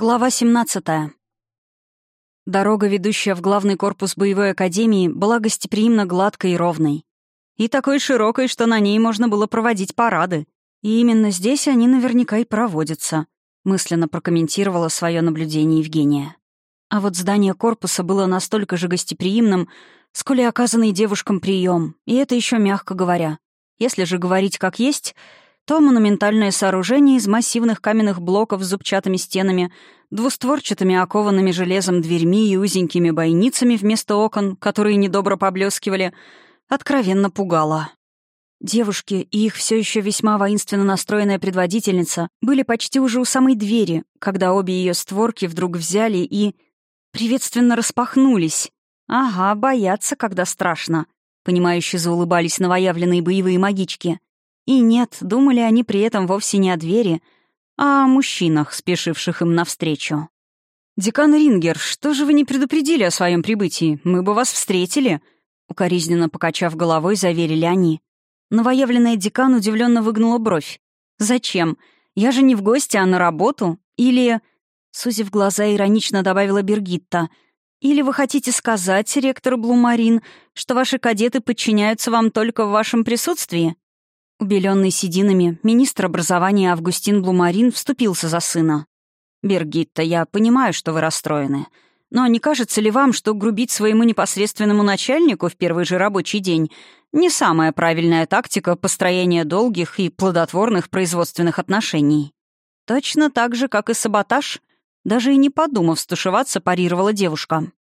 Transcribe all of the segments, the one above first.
Глава 17. Дорога, ведущая в главный корпус боевой академии, была гостеприимно гладкой и ровной. И такой широкой, что на ней можно было проводить парады. И именно здесь они наверняка и проводятся, мысленно прокомментировала свое наблюдение Евгения. А вот здание корпуса было настолько же гостеприимным, сколь и оказанный девушкам прием, и это еще мягко говоря. Если же говорить как есть — то монументальное сооружение из массивных каменных блоков с зубчатыми стенами, двустворчатыми окованными железом дверьми и узенькими бойницами вместо окон, которые недобро поблескивали, откровенно пугало. Девушки и их все еще весьма воинственно настроенная предводительница были почти уже у самой двери, когда обе ее створки вдруг взяли и приветственно распахнулись. Ага, боятся, когда страшно. Понимающе заулыбались новоявленные боевые магички. И нет, думали они при этом вовсе не о двери, а о мужчинах, спешивших им навстречу. «Декан Рингер, что же вы не предупредили о своем прибытии? Мы бы вас встретили!» Укоризненно покачав головой, заверили они. Новоявленная декан удивленно выгнула бровь. «Зачем? Я же не в гости, а на работу. Или...» Сузив глаза, иронично добавила Бергитта. «Или вы хотите сказать, ректор Блумарин, что ваши кадеты подчиняются вам только в вашем присутствии?» Убеленный сединами, министр образования Августин Блумарин вступился за сына. «Бергитта, я понимаю, что вы расстроены. Но не кажется ли вам, что грубить своему непосредственному начальнику в первый же рабочий день не самая правильная тактика построения долгих и плодотворных производственных отношений? Точно так же, как и саботаж, даже и не подумав стушеваться, парировала девушка.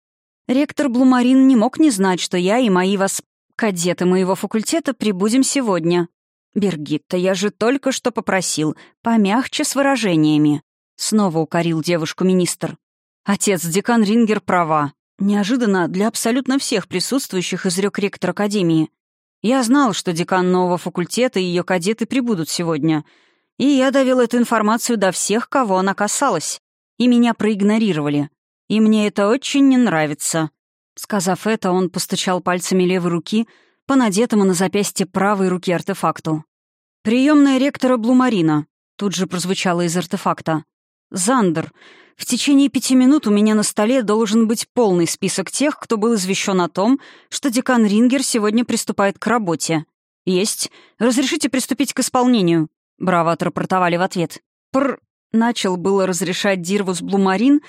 Ректор Блумарин не мог не знать, что я и мои вас... кадеты моего факультета прибудем сегодня. «Бергитта, я же только что попросил, помягче с выражениями», — снова укорил девушку министр. «Отец, декан Рингер права. Неожиданно для абсолютно всех присутствующих изрек ректор Академии. Я знал, что декан нового факультета и ее кадеты прибудут сегодня, и я довел эту информацию до всех, кого она касалась. И меня проигнорировали. И мне это очень не нравится». Сказав это, он постучал пальцами левой руки — по надетому на запястье правой руки артефакту. «Приемная ректора Блумарина», — тут же прозвучало из артефакта. «Зандер, в течение пяти минут у меня на столе должен быть полный список тех, кто был извещен о том, что декан Рингер сегодня приступает к работе. Есть. Разрешите приступить к исполнению?» Браво отрапортовали в ответ. «Пр...» — начал было разрешать Дирвус Блумарин,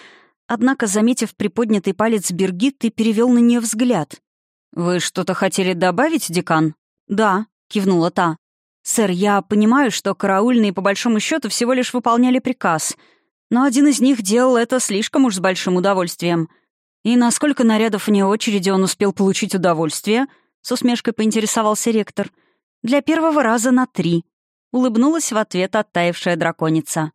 однако, заметив приподнятый палец Бергитты, перевел на нее взгляд. «Вы что-то хотели добавить, декан?» «Да», — кивнула та. «Сэр, я понимаю, что караульные по большому счету всего лишь выполняли приказ, но один из них делал это слишком уж с большим удовольствием. И насколько нарядов вне очереди он успел получить удовольствие?» — с усмешкой поинтересовался ректор. «Для первого раза на три», — улыбнулась в ответ оттаившая драконица.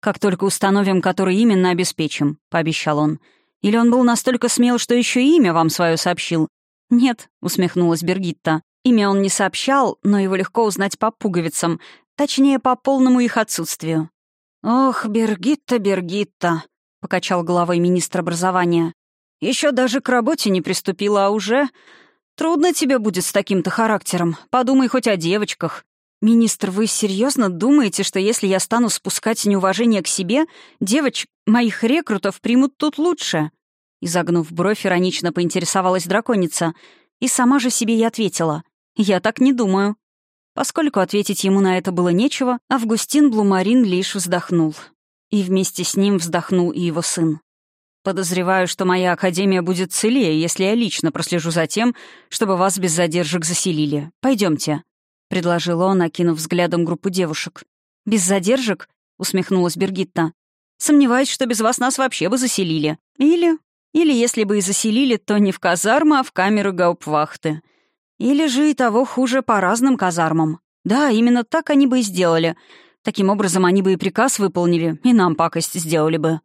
«Как только установим, который именно обеспечим», — пообещал он. «Или он был настолько смел, что еще имя вам свое сообщил, «Нет», — усмехнулась Бергитта. Имя он не сообщал, но его легко узнать по пуговицам, точнее, по полному их отсутствию. «Ох, Бергитта, Бергитта», — покачал головой министр образования. Еще даже к работе не приступила, а уже... Трудно тебе будет с таким-то характером. Подумай хоть о девочках. Министр, вы серьезно думаете, что если я стану спускать неуважение к себе, девочек, моих рекрутов примут тут лучше?» Изогнув бровь, иронично поинтересовалась драконица. И сама же себе и ответила. «Я так не думаю». Поскольку ответить ему на это было нечего, Августин Блумарин лишь вздохнул. И вместе с ним вздохнул и его сын. «Подозреваю, что моя академия будет целее, если я лично прослежу за тем, чтобы вас без задержек заселили. Пойдемте, предложил он, окинув взглядом группу девушек. «Без задержек?» — усмехнулась Бергитта. «Сомневаюсь, что без вас нас вообще бы заселили. Или или, если бы и заселили, то не в казармы, а в камеры гауптвахты. Или же и того хуже по разным казармам. Да, именно так они бы и сделали. Таким образом, они бы и приказ выполнили, и нам пакость сделали бы.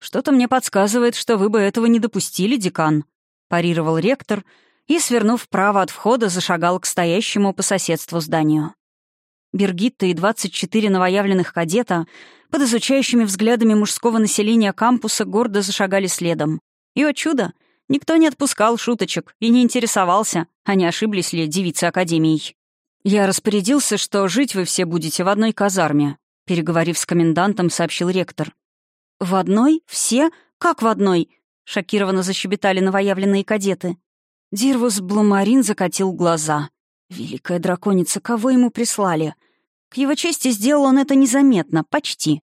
«Что-то мне подсказывает, что вы бы этого не допустили, декан», — парировал ректор и, свернув вправо от входа, зашагал к стоящему по соседству зданию. Бергитта и 24 новоявленных кадета под изучающими взглядами мужского населения кампуса гордо зашагали следом. И, о чудо, никто не отпускал шуточек и не интересовался, а не ошиблись ли девицы Академией. «Я распорядился, что жить вы все будете в одной казарме», переговорив с комендантом, сообщил ректор. «В одной? Все? Как в одной?» — шокированно защебетали новоявленные кадеты. Дирвус Блумарин закатил глаза. Великая драконица, кого ему прислали? К его чести сделал он это незаметно, почти.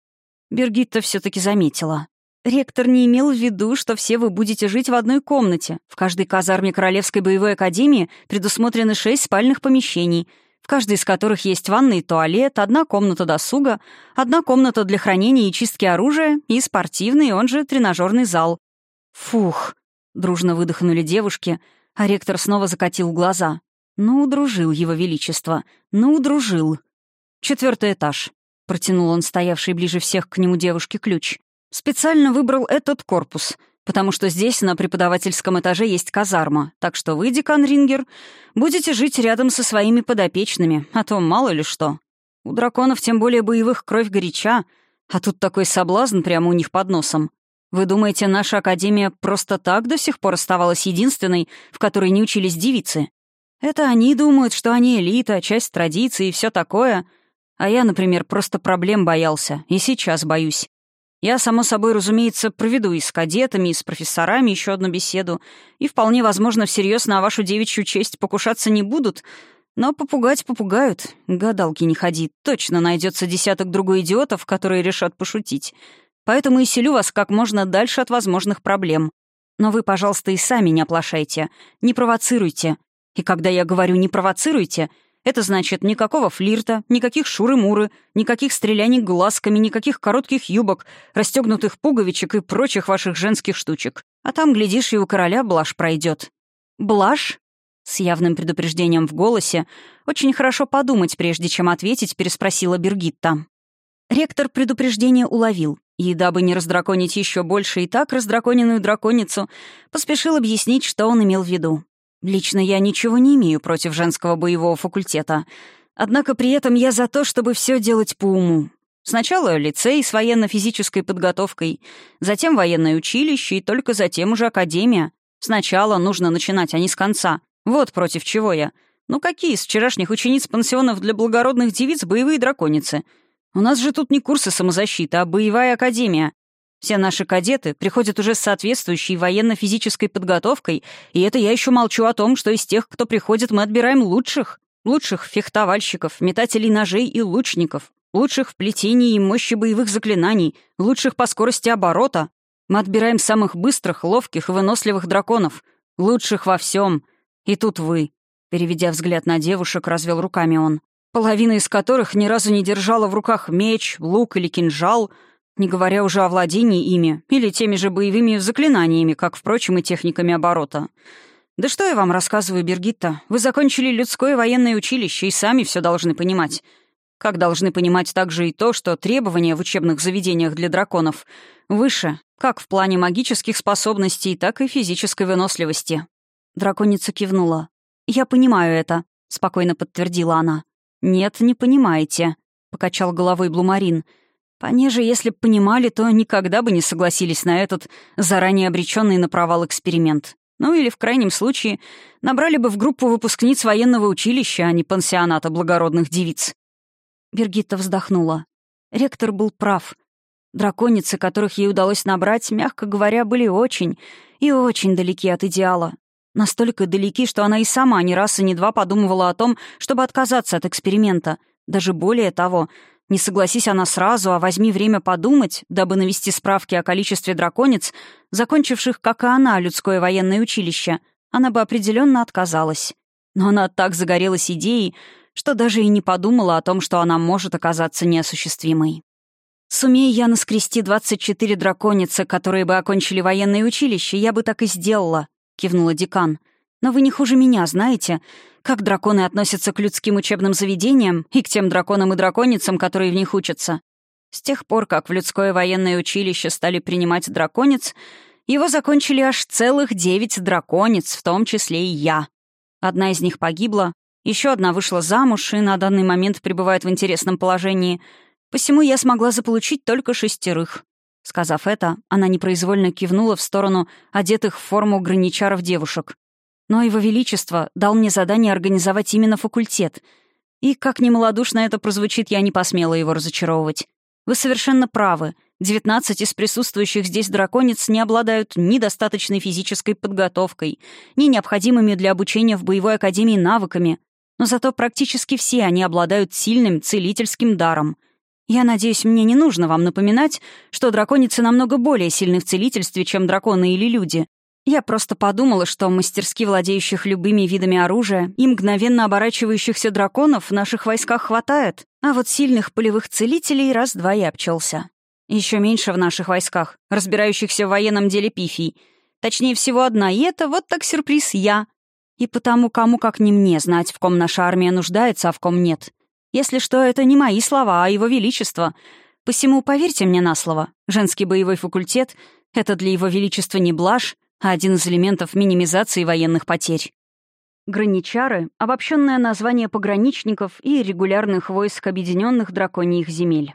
Бергитта все таки заметила. Ректор не имел в виду, что все вы будете жить в одной комнате. В каждой казарме Королевской боевой академии предусмотрены шесть спальных помещений, в каждой из которых есть ванна и туалет, одна комната досуга, одна комната для хранения и чистки оружия и спортивный, он же тренажерный зал. «Фух!» — дружно выдохнули девушки, а ректор снова закатил глаза. «Ну, удружил его величество. Ну, удружил». «Четвертый этаж», — протянул он стоявший ближе всех к нему девушке ключ. Специально выбрал этот корпус, потому что здесь на преподавательском этаже есть казарма, так что вы, декан Рингер, будете жить рядом со своими подопечными, а то мало ли что. У драконов тем более боевых кровь горяча, а тут такой соблазн прямо у них под носом. Вы думаете, наша академия просто так до сих пор оставалась единственной, в которой не учились девицы? Это они думают, что они элита, часть традиции и все такое. А я, например, просто проблем боялся, и сейчас боюсь. Я, само собой, разумеется, проведу и с кадетами, и с профессорами еще одну беседу, и вполне возможно всерьез на вашу девичью честь покушаться не будут, но попугать попугают. Гадалки не ходи, точно найдется десяток другой идиотов, которые решат пошутить. Поэтому и селю вас как можно дальше от возможных проблем. Но вы, пожалуйста, и сами не оплошайте, не провоцируйте. И когда я говорю «не провоцируйте», это значит никакого флирта, никаких шуры-муры, никаких стреляний глазками, никаких коротких юбок, расстегнутых пуговичек и прочих ваших женских штучек. А там, глядишь, и у короля блажь пройдет. Блажь? С явным предупреждением в голосе. Очень хорошо подумать, прежде чем ответить, переспросила Бергитта. Ректор предупреждение уловил, и, дабы не раздраконить еще больше и так раздраконенную драконицу, поспешил объяснить, что он имел в виду. Лично я ничего не имею против женского боевого факультета. Однако при этом я за то, чтобы все делать по уму. Сначала лицей с военно-физической подготовкой, затем военное училище и только затем уже академия. Сначала нужно начинать, а не с конца. Вот против чего я. Ну какие из вчерашних учениц пансионов для благородных девиц боевые драконицы? У нас же тут не курсы самозащиты, а боевая академия. Все наши кадеты приходят уже с соответствующей военно-физической подготовкой, и это я еще молчу о том, что из тех, кто приходит, мы отбираем лучших. Лучших фехтовальщиков, метателей ножей и лучников. Лучших в плетении и мощи боевых заклинаний. Лучших по скорости оборота. Мы отбираем самых быстрых, ловких и выносливых драконов. Лучших во всем. И тут вы. Переведя взгляд на девушек, развел руками он. Половина из которых ни разу не держала в руках меч, лук или кинжал — не говоря уже о владении ими или теми же боевыми заклинаниями, как, впрочем, и техниками оборота. Да что я вам рассказываю, Бергитта? Вы закончили людское военное училище и сами все должны понимать. Как должны понимать также и то, что требования в учебных заведениях для драконов выше, как в плане магических способностей, так и физической выносливости. Драконица кивнула. «Я понимаю это», — спокойно подтвердила она. «Нет, не понимаете», — покачал головой Блумарин. Понеже, если б понимали, то никогда бы не согласились на этот заранее обреченный на провал эксперимент. Ну или, в крайнем случае, набрали бы в группу выпускниц военного училища, а не пансионата благородных девиц. Бергитта вздохнула. Ректор был прав. Драконицы, которых ей удалось набрать, мягко говоря, были очень и очень далеки от идеала. Настолько далеки, что она и сама ни раз и ни два подумывала о том, чтобы отказаться от эксперимента. Даже более того — не согласись она сразу, а возьми время подумать, дабы навести справки о количестве драконец, закончивших, как и она, людское военное училище, она бы определенно отказалась. Но она так загорелась идеей, что даже и не подумала о том, что она может оказаться неосуществимой. «Сумея я наскрести 24 драконицы, которые бы окончили военное училище, я бы так и сделала», — кивнула декан. «Но вы не хуже меня, знаете. Как драконы относятся к людским учебным заведениям и к тем драконам и драконицам, которые в них учатся? С тех пор, как в людское военное училище стали принимать драконец, его закончили аж целых девять драконец, в том числе и я. Одна из них погибла, еще одна вышла замуж и на данный момент пребывает в интересном положении, посему я смогла заполучить только шестерых. Сказав это, она непроизвольно кивнула в сторону одетых в форму граничаров девушек. Но Его Величество дал мне задание организовать именно факультет. И, как ни малодушно это прозвучит, я не посмела его разочаровывать. Вы совершенно правы. 19 из присутствующих здесь драконец не обладают ни достаточной физической подготовкой, ни необходимыми для обучения в боевой академии навыками, но зато практически все они обладают сильным целительским даром. Я надеюсь, мне не нужно вам напоминать, что драконицы намного более сильны в целительстве, чем драконы или люди. Я просто подумала, что мастерски владеющих любыми видами оружия и мгновенно оборачивающихся драконов в наших войсках хватает, а вот сильных полевых целителей раз-два и обчелся. Еще меньше в наших войсках, разбирающихся в военном деле пифий. Точнее всего одна, и это вот так сюрприз я. И потому кому как не мне знать, в ком наша армия нуждается, а в ком нет. Если что, это не мои слова, а его величество. Посему поверьте мне на слово. Женский боевой факультет — это для его величества не блажь, один из элементов минимизации военных потерь. Граничары — обобщенное название пограничников и регулярных войск объединенных драконьих земель.